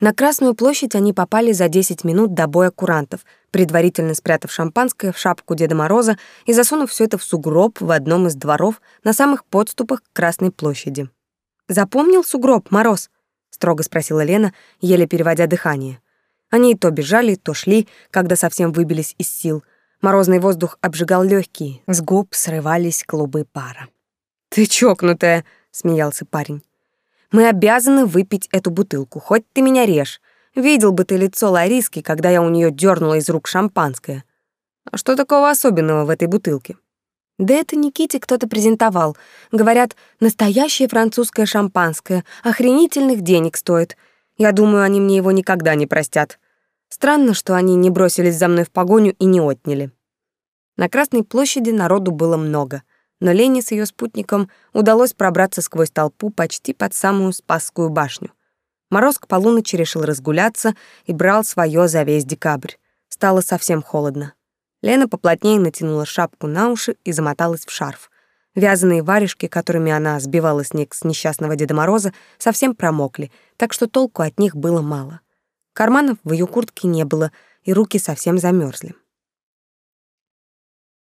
На Красную площадь они попали за 10 минут до боя курантов, предварительно спрятав шампанское в шапку Деда Мороза и засунув все это в сугроб в одном из дворов на самых подступах к Красной площади. «Запомнил сугроб, Мороз?» — строго спросила Лена, еле переводя дыхание. Они то бежали, то шли, когда совсем выбились из сил. Морозный воздух обжигал легкие, с губ срывались клубы пара. «Ты чокнутая!» — смеялся парень. Мы обязаны выпить эту бутылку, хоть ты меня режь. Видел бы ты лицо Лариски, когда я у нее дернула из рук шампанское. А что такого особенного в этой бутылке? Да это Никите кто-то презентовал. Говорят, настоящее французское шампанское, охренительных денег стоит. Я думаю, они мне его никогда не простят. Странно, что они не бросились за мной в погоню и не отняли. На Красной площади народу было много но Лене с ее спутником удалось пробраться сквозь толпу почти под самую Спасскую башню. Мороз к полуночи решил разгуляться и брал свое за весь декабрь. Стало совсем холодно. Лена поплотнее натянула шапку на уши и замоталась в шарф. Вязаные варежки, которыми она сбивала снег с несчастного Деда Мороза, совсем промокли, так что толку от них было мало. Карманов в ее куртке не было, и руки совсем замерзли.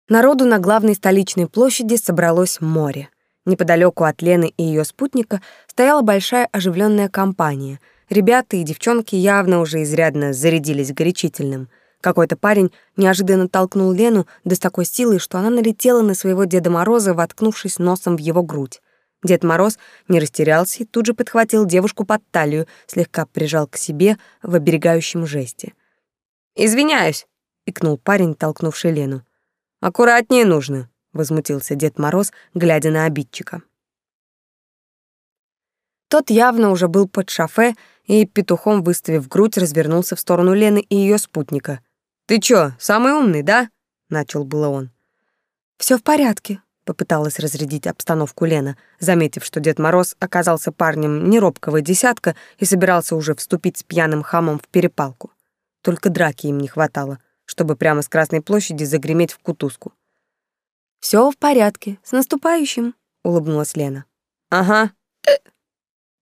Народу на главной столичной площади собралось море. Неподалеку от Лены и ее спутника стояла большая оживленная компания. Ребята и девчонки явно уже изрядно зарядились горячительным. Какой-то парень неожиданно толкнул Лену да с такой силой, что она налетела на своего Деда Мороза, воткнувшись носом в его грудь. Дед Мороз не растерялся и тут же подхватил девушку под талию, слегка прижал к себе в оберегающем жесте. «Извиняюсь», — икнул парень, толкнувший Лену. Аккуратнее нужно, возмутился Дед Мороз, глядя на обидчика. Тот явно уже был под шофе и петухом выставив грудь, развернулся в сторону Лены и ее спутника. Ты чё, самый умный, да? начал было он. Все в порядке, попыталась разрядить обстановку Лена, заметив, что Дед Мороз оказался парнем неробкого десятка и собирался уже вступить с пьяным хамом в перепалку. Только драки им не хватало чтобы прямо с Красной площади загреметь в кутузку. Все в порядке, с наступающим», — улыбнулась Лена. «Ага».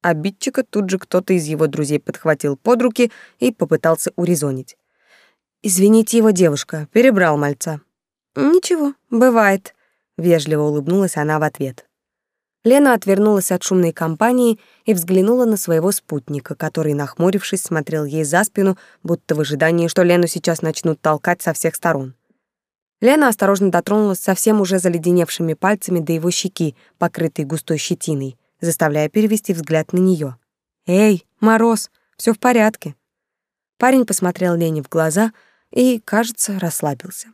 Обидчика тут же кто-то из его друзей подхватил под руки и попытался урезонить. «Извините его, девушка, перебрал мальца». «Ничего, бывает», — вежливо улыбнулась она в ответ. Лена отвернулась от шумной компании и взглянула на своего спутника, который, нахмурившись, смотрел ей за спину, будто в ожидании, что Лену сейчас начнут толкать со всех сторон. Лена осторожно дотронулась совсем уже заледеневшими пальцами до его щеки, покрытой густой щетиной, заставляя перевести взгляд на нее. «Эй, Мороз, все в порядке?» Парень посмотрел Лене в глаза и, кажется, расслабился.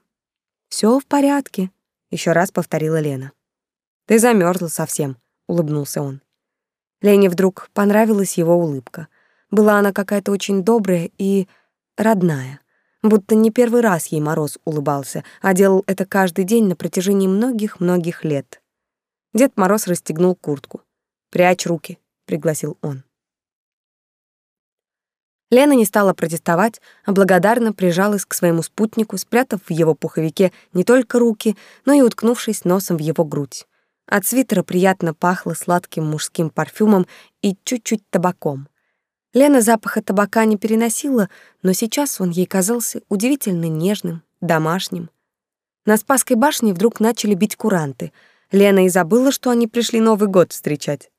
Все в порядке», — еще раз повторила Лена. «Ты замерзла совсем», улыбнулся он. Лене вдруг понравилась его улыбка. Была она какая-то очень добрая и родная. Будто не первый раз ей Мороз улыбался, а делал это каждый день на протяжении многих-многих лет. Дед Мороз расстегнул куртку. «Прячь руки», — пригласил он. Лена не стала протестовать, а благодарно прижалась к своему спутнику, спрятав в его пуховике не только руки, но и уткнувшись носом в его грудь. От свитера приятно пахло сладким мужским парфюмом и чуть-чуть табаком. Лена запаха табака не переносила, но сейчас он ей казался удивительно нежным, домашним. На Спасской башне вдруг начали бить куранты. Лена и забыла, что они пришли Новый год встречать.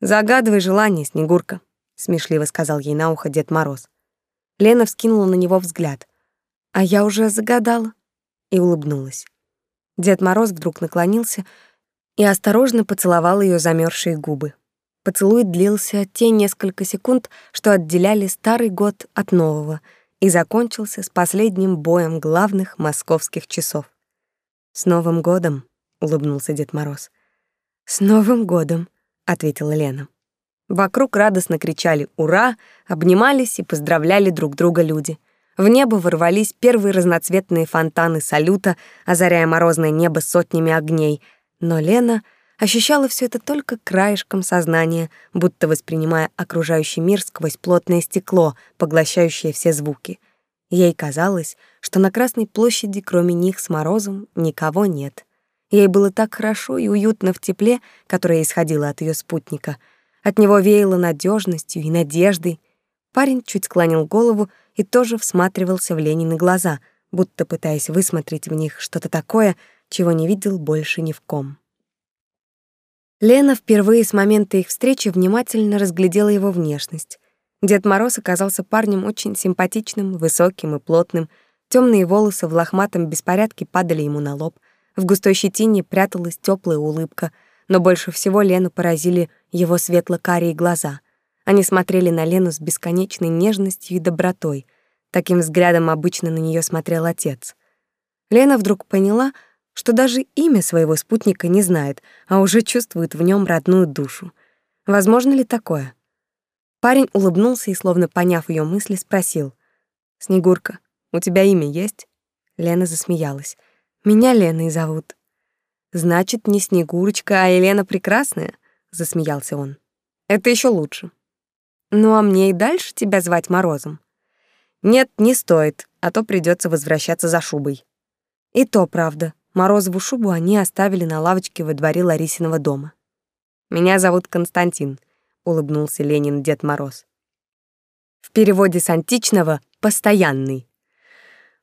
«Загадывай желание, Снегурка», — смешливо сказал ей на ухо Дед Мороз. Лена вскинула на него взгляд. «А я уже загадала» и улыбнулась. Дед Мороз вдруг наклонился, и осторожно поцеловал ее замерзшие губы. Поцелуй длился те несколько секунд, что отделяли старый год от нового, и закончился с последним боем главных московских часов. «С Новым годом!» — улыбнулся Дед Мороз. «С Новым годом!» — ответила Лена. Вокруг радостно кричали «Ура!», обнимались и поздравляли друг друга люди. В небо ворвались первые разноцветные фонтаны салюта, озаряя морозное небо сотнями огней — но Лена ощущала все это только краешком сознания, будто воспринимая окружающий мир сквозь плотное стекло, поглощающее все звуки. Ей казалось, что на Красной площади, кроме них с Морозом, никого нет. Ей было так хорошо и уютно в тепле, которое исходило от ее спутника. От него веяло надежностью и надеждой. Парень чуть склонил голову и тоже всматривался в Ленины глаза, будто пытаясь высмотреть в них что-то такое, чего не видел больше ни в ком. Лена впервые с момента их встречи внимательно разглядела его внешность. Дед Мороз оказался парнем очень симпатичным, высоким и плотным. Темные волосы в лохматом беспорядке падали ему на лоб. В густой щетине пряталась теплая улыбка, но больше всего Лену поразили его светло-карие глаза. Они смотрели на Лену с бесконечной нежностью и добротой. Таким взглядом обычно на нее смотрел отец. Лена вдруг поняла, что даже имя своего спутника не знает, а уже чувствует в нем родную душу. Возможно ли такое? Парень улыбнулся и, словно поняв ее мысли, спросил. «Снегурка, у тебя имя есть?» Лена засмеялась. «Меня Леной зовут». «Значит, не Снегурочка, а Елена Прекрасная?» Засмеялся он. «Это еще лучше». «Ну а мне и дальше тебя звать Морозом?» «Нет, не стоит, а то придется возвращаться за шубой». «И то правда. Морозову шубу они оставили на лавочке во дворе Ларисиного дома. «Меня зовут Константин», — улыбнулся Ленин Дед Мороз. В переводе с античного «постоянный».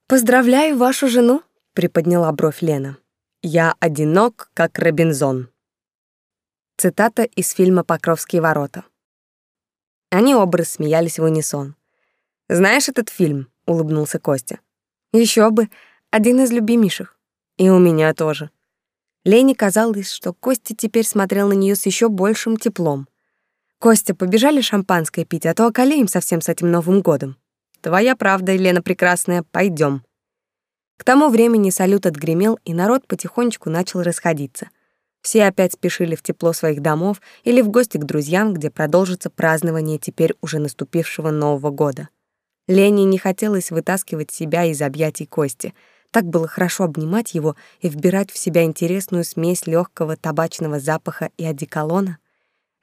«Поздравляю вашу жену», — приподняла бровь Лена. «Я одинок, как Робинзон». Цитата из фильма «Покровские ворота». Они оба рассмеялись в унисон. «Знаешь этот фильм?» — улыбнулся Костя. Еще бы, один из любимейших. И у меня тоже. Лене казалось, что Костя теперь смотрел на нее с еще большим теплом. «Костя, побежали шампанское пить, а то околеем совсем с этим Новым годом». «Твоя правда, Елена Прекрасная, пойдем. К тому времени салют отгремел, и народ потихонечку начал расходиться. Все опять спешили в тепло своих домов или в гости к друзьям, где продолжится празднование теперь уже наступившего Нового года. Лене не хотелось вытаскивать себя из объятий Кости — так было хорошо обнимать его и вбирать в себя интересную смесь легкого табачного запаха и одеколона.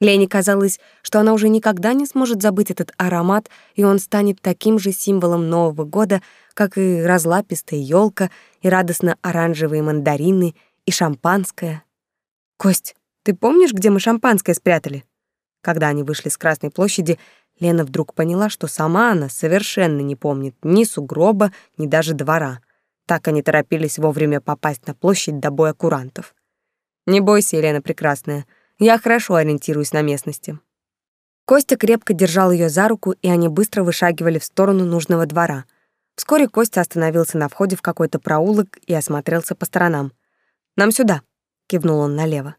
Лене казалось, что она уже никогда не сможет забыть этот аромат, и он станет таким же символом Нового года, как и разлапистая елка, и радостно-оранжевые мандарины, и шампанское. «Кость, ты помнишь, где мы шампанское спрятали?» Когда они вышли с Красной площади, Лена вдруг поняла, что сама она совершенно не помнит ни сугроба, ни даже двора — так они торопились вовремя попасть на площадь до боя курантов. «Не бойся, Елена Прекрасная, я хорошо ориентируюсь на местности». Костя крепко держал ее за руку, и они быстро вышагивали в сторону нужного двора. Вскоре Костя остановился на входе в какой-то проулок и осмотрелся по сторонам. «Нам сюда», — кивнул он налево.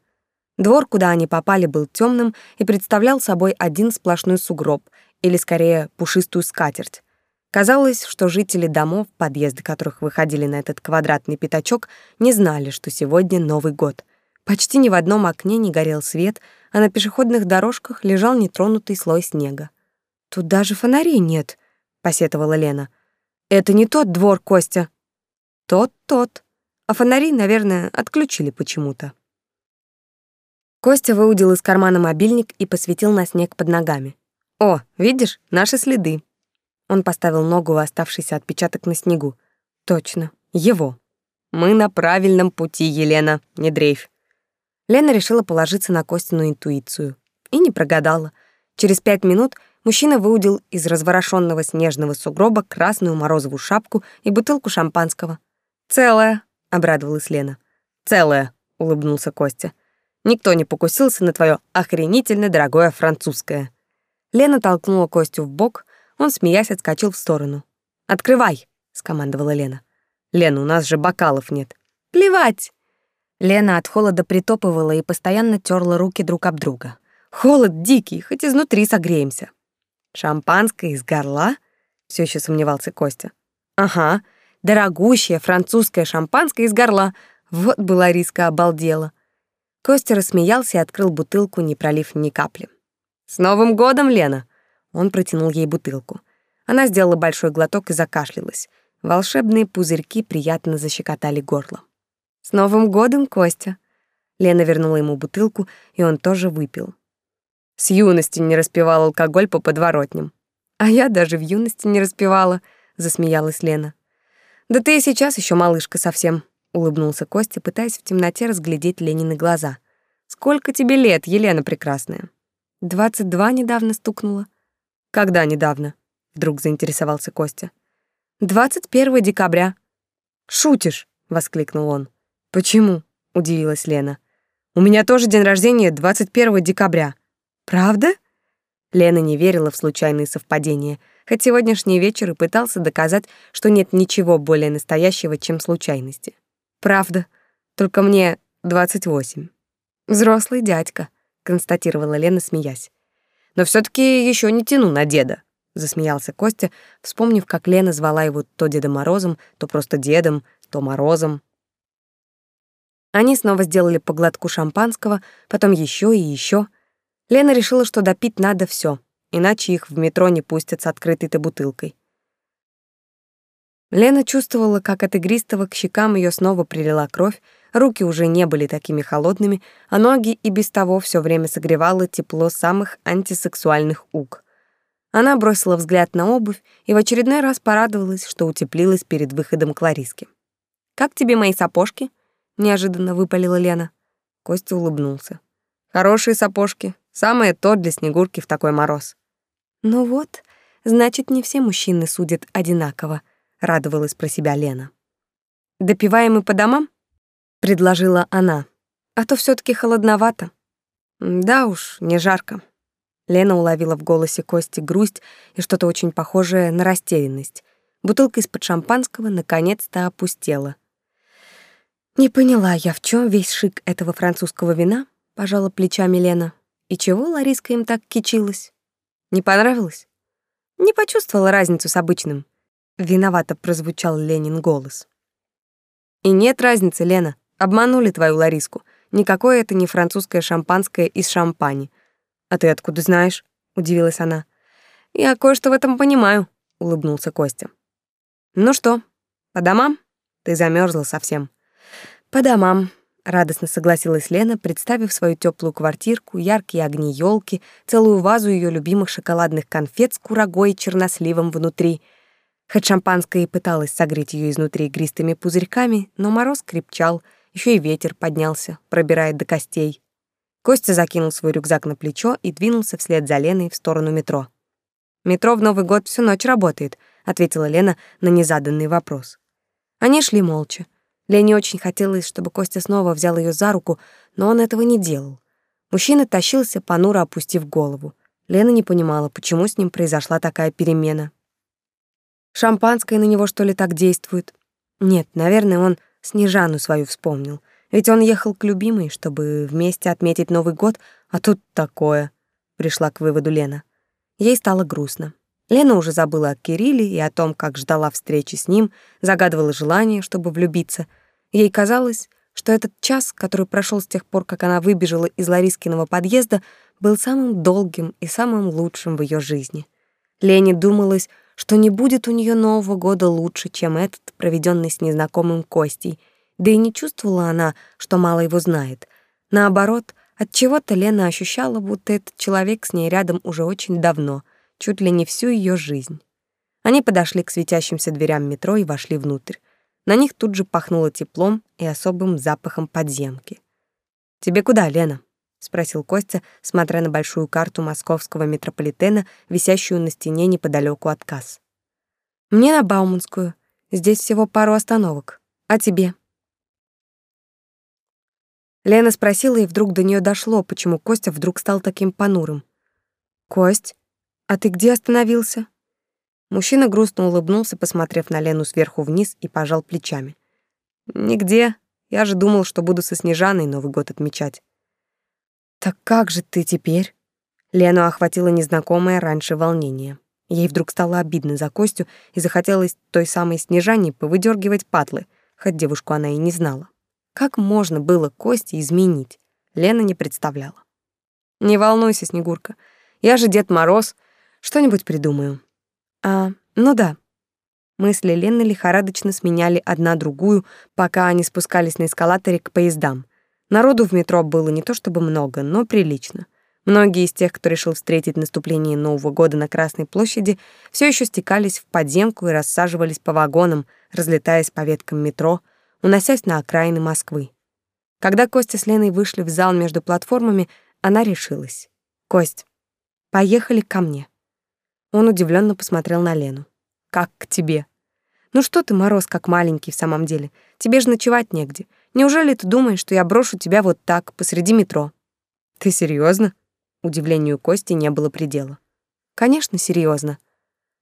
Двор, куда они попали, был темным и представлял собой один сплошной сугроб, или скорее пушистую скатерть. Казалось, что жители домов, подъезды которых выходили на этот квадратный пятачок, не знали, что сегодня Новый год. Почти ни в одном окне не горел свет, а на пешеходных дорожках лежал нетронутый слой снега. «Тут даже фонарей нет», — посетовала Лена. «Это не тот двор, Костя». «Тот-тот. А фонари, наверное, отключили почему-то». Костя выудил из кармана мобильник и посветил на снег под ногами. «О, видишь, наши следы». Он поставил ногу в оставшийся отпечаток на снегу. Точно, его. Мы на правильном пути, Елена, не дрейфь. Лена решила положиться на Костину интуицию. И не прогадала. Через пять минут мужчина выудил из разворошенного снежного сугроба красную морозовую шапку и бутылку шампанского. «Целая», — обрадовалась Лена. «Целая», — улыбнулся Костя. «Никто не покусился на твое охренительно дорогое французское». Лена толкнула Костю в бок, он, смеясь, отскочил в сторону. «Открывай!» — скомандовала Лена. «Лена, у нас же бокалов нет». «Плевать!» Лена от холода притопывала и постоянно терла руки друг об друга. «Холод дикий, хоть изнутри согреемся». «Шампанское из горла?» — все еще сомневался Костя. «Ага, дорогущее французское шампанское из горла. Вот была риска обалдела». Костя рассмеялся и открыл бутылку, не пролив ни капли. «С Новым годом, Лена!» Он протянул ей бутылку. Она сделала большой глоток и закашлялась. Волшебные пузырьки приятно защекотали горло. «С Новым годом, Костя!» Лена вернула ему бутылку, и он тоже выпил. С юности не распивал алкоголь по подворотням. «А я даже в юности не распивала», — засмеялась Лена. «Да ты и сейчас еще малышка совсем», — улыбнулся Костя, пытаясь в темноте разглядеть Ленины глаза. «Сколько тебе лет, Елена Прекрасная?» «Двадцать два недавно стукнула», когда недавно? Вдруг заинтересовался Костя. «21 декабря». «Шутишь?» — воскликнул он. «Почему?» — удивилась Лена. «У меня тоже день рождения 21 декабря». «Правда?» Лена не верила в случайные совпадения, хоть сегодняшний вечер и пытался доказать, что нет ничего более настоящего, чем случайности. «Правда, только мне 28». «Взрослый дядька», — констатировала Лена, смеясь. «Но все таки еще не тяну на деда», — засмеялся Костя, вспомнив, как Лена звала его то Дедом Морозом, то просто Дедом, то Морозом. Они снова сделали по глотку шампанского, потом еще и еще. Лена решила, что допить надо все, иначе их в метро не пустят с открытой-то бутылкой. Лена чувствовала, как от игристого к щекам ее снова прилила кровь, руки уже не были такими холодными, а ноги и без того все время согревало тепло самых антисексуальных уг. Она бросила взгляд на обувь и в очередной раз порадовалась, что утеплилась перед выходом к Лариске. «Как тебе мои сапожки?» — неожиданно выпалила Лена. Костя улыбнулся. «Хорошие сапожки. Самое то для Снегурки в такой мороз». «Ну вот, значит, не все мужчины судят одинаково», — радовалась про себя Лена. «Допиваем и по домам?» — предложила она. «А то все таки холодновато». «Да уж, не жарко». Лена уловила в голосе Кости грусть и что-то очень похожее на растерянность. Бутылка из-под шампанского наконец-то опустела. «Не поняла я, в чем весь шик этого французского вина?» — пожала плечами Лена. «И чего Лариска им так кичилась? Не понравилось?» «Не почувствовала разницу с обычным». Виновато прозвучал Ленин голос. «И нет разницы, Лена. Обманули твою Лариску. Никакое это не французское шампанское из шампани. «А ты откуда знаешь?» — удивилась она. «Я кое-что в этом понимаю», — улыбнулся Костя. «Ну что, по домам? Ты замерзла совсем». «По домам», — радостно согласилась Лена, представив свою теплую квартирку, яркие огни елки, целую вазу ее любимых шоколадных конфет с курагой и черносливом внутри. Хоть шампанское и пыталось согреть ее изнутри игристыми пузырьками, но мороз крепчал, еще и ветер поднялся, пробирая до костей. Костя закинул свой рюкзак на плечо и двинулся вслед за Леной в сторону метро. «Метро в Новый год всю ночь работает», — ответила Лена на незаданный вопрос. Они шли молча. Лене очень хотелось, чтобы Костя снова взял ее за руку, но он этого не делал. Мужчина тащился, понуро опустив голову. Лена не понимала, почему с ним произошла такая перемена. Шампанское на него, что ли, так действует? Нет, наверное, он Снежану свою вспомнил — ведь он ехал к любимой, чтобы вместе отметить Новый год, а тут такое. Пришла к выводу Лена. Ей стало грустно. Лена уже забыла о Кирилле и о том, как ждала встречи с ним, загадывала желание, чтобы влюбиться. Ей казалось, что этот час, который прошел с тех пор, как она выбежала из Ларискиного подъезда, был самым долгим и самым лучшим в ее жизни. Лене думалось, что не будет у нее Нового года лучше, чем этот, проведенный с незнакомым Костей — да и не чувствовала она, что мало его знает. Наоборот, от чего-то Лена ощущала, будто этот человек с ней рядом уже очень давно, чуть ли не всю ее жизнь. Они подошли к светящимся дверям метро и вошли внутрь. На них тут же пахнуло теплом и особым запахом подземки. «Тебе куда, Лена?» — спросил Костя, смотря на большую карту московского метрополитена, висящую на стене неподалеку от касс. «Мне на Бауманскую. Здесь всего пару остановок. А тебе?» Лена спросила, и вдруг до нее дошло, почему Костя вдруг стал таким понурым. «Кость, а ты где остановился?» Мужчина грустно улыбнулся, посмотрев на Лену сверху вниз и пожал плечами. «Нигде. Я же думал, что буду со Снежаной Новый год отмечать». «Так как же ты теперь?» Лену охватило незнакомое раньше волнение. Ей вдруг стало обидно за Костю и захотелось той самой Снежане повыдергивать патлы, хоть девушку она и не знала. Как можно было Кости изменить? Лена не представляла. Не волнуйся, Снегурка. Я же Дед Мороз. Что-нибудь придумаю. А, ну да. Мысли Лены лихорадочно сменяли одна другую, пока они спускались на эскалаторе к поездам. Народу в метро было не то чтобы много, но прилично. Многие из тех, кто решил встретить наступление Нового года на Красной площади, все еще стекались в подземку и рассаживались по вагонам, разлетаясь по веткам метро, уносясь на окраины Москвы. Когда Костя с Леной вышли в зал между платформами, она решилась. «Кость, поехали ко мне». Он удивленно посмотрел на Лену. Как к тебе? Ну что ты, Мороз, как маленький в самом деле? Тебе же ночевать негде. Неужели ты думаешь, что я брошу тебя вот так, посреди метро? Ты серьезно? Удивлению Кости не было предела. Конечно, серьезно.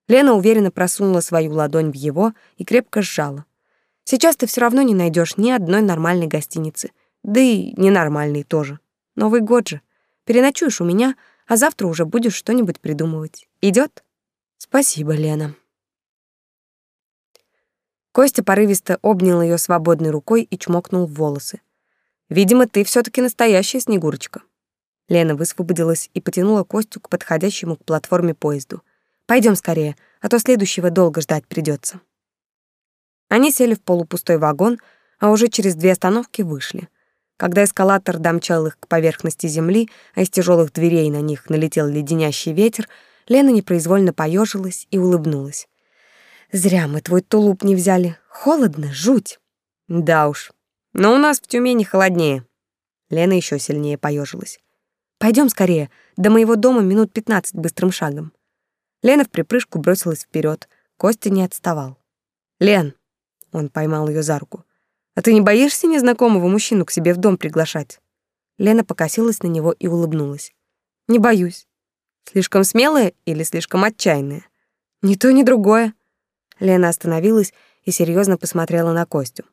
Лена уверенно просунула свою ладонь в его и крепко сжала. Сейчас ты все равно не найдешь ни одной нормальной гостиницы. Да и ненормальной тоже. Новый год же. Переночуешь у меня, а завтра уже будешь что-нибудь придумывать. Идет? Спасибо, Лена. Костя порывисто обнял ее свободной рукой и чмокнул в волосы. Видимо, ты все таки настоящая Снегурочка. Лена высвободилась и потянула Костю к подходящему к платформе поезду. Пойдем скорее, а то следующего долго ждать придется. Они сели в полупустой вагон, а уже через две остановки вышли. Когда эскалатор домчал их к поверхности земли, а из тяжелых дверей на них налетел леденящий ветер, Лена непроизвольно поежилась и улыбнулась. «Зря мы твой тулуп не взяли. Холодно, жуть». «Да уж. Но у нас в Тюмени холоднее». Лена еще сильнее поежилась. Пойдем скорее, до моего дома минут пятнадцать быстрым шагом». Лена в припрыжку бросилась вперед. Костя не отставал. «Лен, он поймал ее за руку. «А ты не боишься незнакомого мужчину к себе в дом приглашать?» Лена покосилась на него и улыбнулась. «Не боюсь. Слишком смелая или слишком отчаянная?» «Ни то, ни другое». Лена остановилась и серьезно посмотрела на Костю.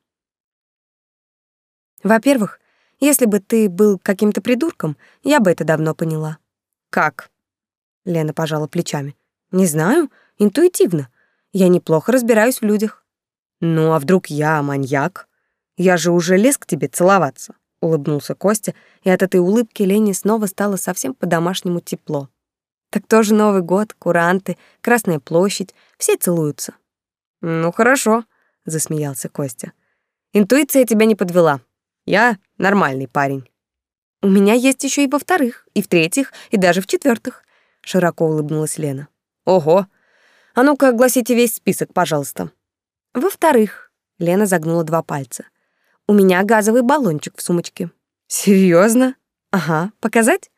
«Во-первых, если бы ты был каким-то придурком, я бы это давно поняла». «Как?» Лена пожала плечами. «Не знаю, интуитивно. Я неплохо разбираюсь в людях. «Ну, а вдруг я маньяк? Я же уже лез к тебе целоваться», — улыбнулся Костя, и от этой улыбки Лене снова стало совсем по-домашнему тепло. «Так тоже Новый год, куранты, Красная площадь, все целуются». «Ну, хорошо», — засмеялся Костя. «Интуиция тебя не подвела. Я нормальный парень». «У меня есть еще и во-вторых, и в-третьих, и даже в-четвертых», — широко улыбнулась Лена. «Ого! А ну-ка, огласите весь список, пожалуйста». Во-вторых, Лена загнула два пальца. У меня газовый баллончик в сумочке. Серьезно? Ага, показать?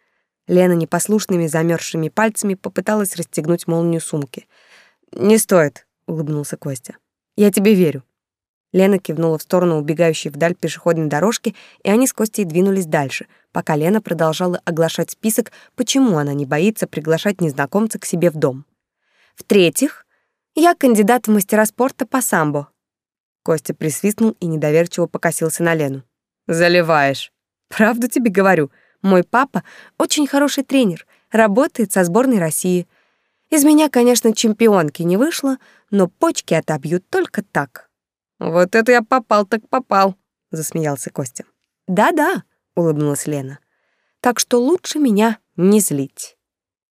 Лена непослушными замерзшими пальцами попыталась расстегнуть молнию сумки. Не стоит, улыбнулся Костя. Я тебе верю. Лена кивнула в сторону убегающей вдаль пешеходной дорожки, и они с Костей двинулись дальше, пока Лена продолжала оглашать список, почему она не боится приглашать незнакомца к себе в дом. В-третьих, я кандидат в мастера спорта по самбо. Костя присвистнул и недоверчиво покосился на Лену. Заливаешь. Правду тебе говорю. Мой папа очень хороший тренер, работает со сборной России. Из меня, конечно, чемпионки не вышло, но почки отобьют только так. Вот это я попал так попал, засмеялся Костя. Да-да, улыбнулась Лена. Так что лучше меня не злить.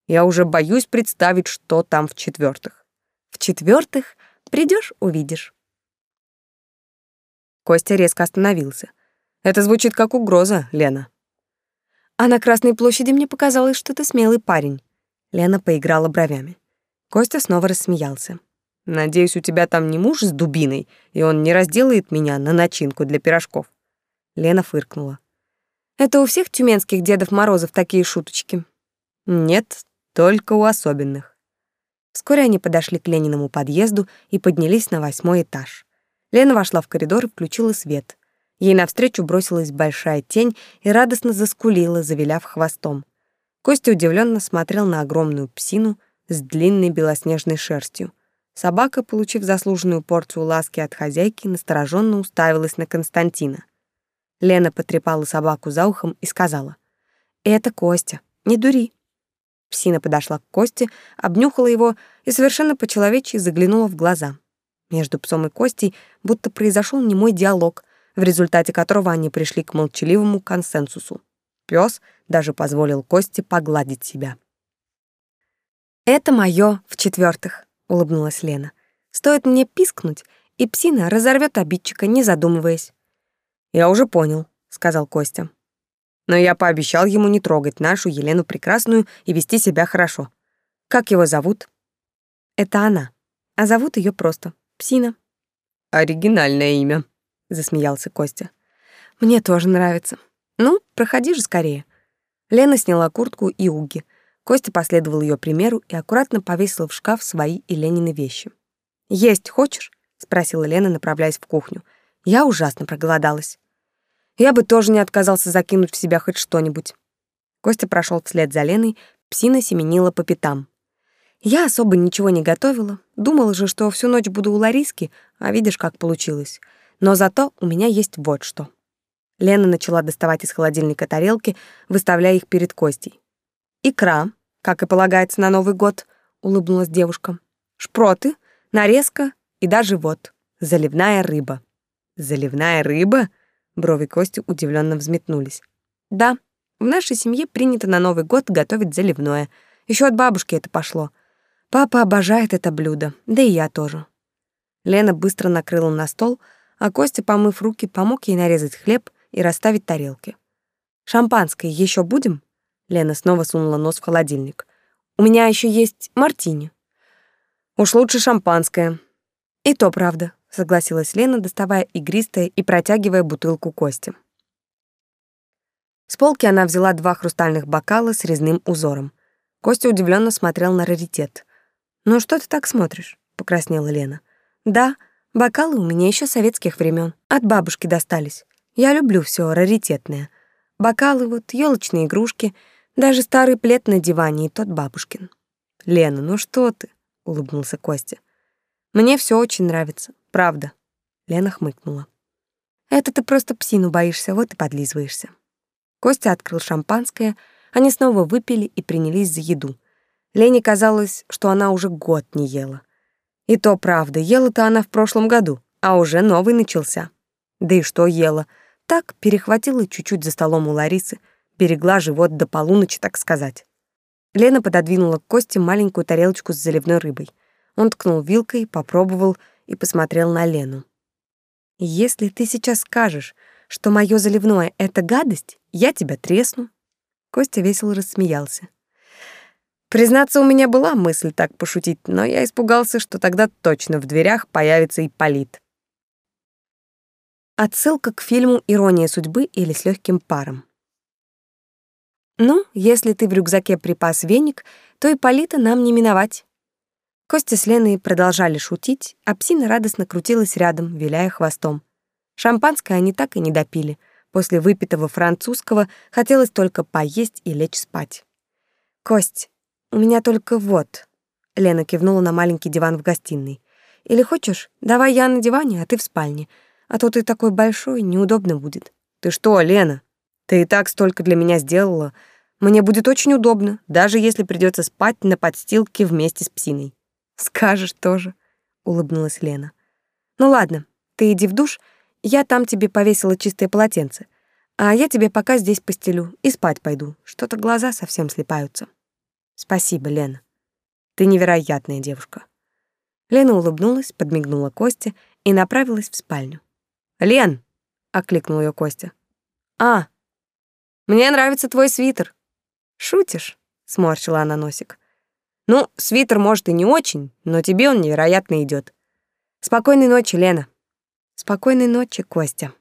Я уже боюсь представить, что там в четвертых. В-четвертых, придешь, увидишь. Костя резко остановился. Это звучит как угроза, Лена. А на Красной площади мне показалось, что ты смелый парень. Лена поиграла бровями. Костя снова рассмеялся. Надеюсь, у тебя там не муж с дубиной, и он не разделает меня на начинку для пирожков. Лена фыркнула. Это у всех тюменских Дедов Морозов такие шуточки. Нет, только у особенных. Вскоре они подошли к Лениному подъезду и поднялись на восьмой этаж. Лена вошла в коридор и включила свет. Ей навстречу бросилась большая тень и радостно заскулила, завиляв хвостом. Костя удивленно смотрел на огромную псину с длинной белоснежной шерстью. Собака, получив заслуженную порцию ласки от хозяйки, настороженно уставилась на Константина. Лена потрепала собаку за ухом и сказала: "Это Костя, не дури". Псина подошла к Косте, обнюхала его и совершенно по-человечьи заглянула в глаза. Между псом и Костей будто произошел немой диалог, в результате которого они пришли к молчаливому консенсусу. Пес даже позволил Косте погладить себя. «Это моё в-четвертых», — улыбнулась Лена. «Стоит мне пискнуть, и псина разорвет обидчика, не задумываясь». «Я уже понял», — сказал Костя но я пообещал ему не трогать нашу Елену Прекрасную и вести себя хорошо. Как его зовут? Это она. А зовут ее просто Псина. Оригинальное имя, засмеялся Костя. Мне тоже нравится. Ну, проходи же скорее. Лена сняла куртку и уги. Костя последовал ее примеру и аккуратно повесил в шкаф свои и Ленины вещи. «Есть хочешь?» — спросила Лена, направляясь в кухню. «Я ужасно проголодалась». «Я бы тоже не отказался закинуть в себя хоть что-нибудь». Костя прошел вслед за Леной, псина семенила по пятам. Я особо ничего не готовила, думала же, что всю ночь буду у Лариски, а видишь, как получилось. Но зато у меня есть вот что. Лена начала доставать из холодильника тарелки, выставляя их перед Костей. «Икра, как и полагается на Новый год», — улыбнулась девушка. «Шпроты, нарезка и даже вот, заливная рыба». «Заливная рыба?» — брови Кости удивленно взметнулись. «Да, в нашей семье принято на Новый год готовить заливное. Еще от бабушки это пошло. Папа обожает это блюдо, да и я тоже». Лена быстро накрыла на стол, а Костя, помыв руки, помог ей нарезать хлеб и расставить тарелки. «Шампанское еще будем?» Лена снова сунула нос в холодильник. «У меня еще есть мартини». «Уж лучше шампанское». «И то правда», — согласилась Лена, доставая игристое и протягивая бутылку Кости. С полки она взяла два хрустальных бокала с резным узором. Костя удивленно смотрел на раритет. «Ну что ты так смотришь?» — покраснела Лена. «Да, бокалы у меня еще советских времен, От бабушки достались. Я люблю все раритетное. Бокалы вот, елочные игрушки — даже старый плед на диване и тот бабушкин. «Лена, ну что ты?» — улыбнулся Костя. «Мне все очень нравится, правда». Лена хмыкнула. «Это ты просто псину боишься, вот и подлизываешься». Костя открыл шампанское, они снова выпили и принялись за еду. Лене казалось, что она уже год не ела. И то правда, ела-то она в прошлом году, а уже новый начался. Да и что ела? Так перехватила чуть-чуть за столом у Ларисы, берегла живот до полуночи, так сказать. Лена пододвинула к Косте маленькую тарелочку с заливной рыбой. Он ткнул вилкой, попробовал и посмотрел на Лену. «Если ты сейчас скажешь, что мое заливное — это гадость, я тебя тресну». Костя весело рассмеялся. Признаться, у меня была мысль так пошутить, но я испугался, что тогда точно в дверях появится и Полит. Отсылка к фильму «Ирония судьбы» или «С легким паром». Ну, если ты в рюкзаке припас веник, то и Полита нам не миновать. Костя с Леной продолжали шутить, а псина радостно крутилась рядом, виляя хвостом. Шампанское они так и не допили. После выпитого французского хотелось только поесть и лечь спать. «Кость, у меня только вот...» Лена кивнула на маленький диван в гостиной. «Или хочешь, давай я на диване, а ты в спальне. А то ты такой большой, неудобно будет». «Ты что, Лена?» Ты и так столько для меня сделала. Мне будет очень удобно, даже если придется спать на подстилке вместе с псиной. Скажешь тоже, улыбнулась Лена. Ну ладно, ты иди в душ, я там тебе повесила чистое полотенце. А я тебе пока здесь постелю и спать пойду. Что-то глаза совсем слепаются. Спасибо, Лена. Ты невероятная девушка. Лена улыбнулась, подмигнула Косте и направилась в спальню. «Лен!» — окликнул ее Костя. «А, мне нравится твой свитер». «Шутишь?» — сморщила она носик. «Ну, свитер, может, и не очень, но тебе он невероятно идет. Спокойной ночи, Лена». «Спокойной ночи, Костя».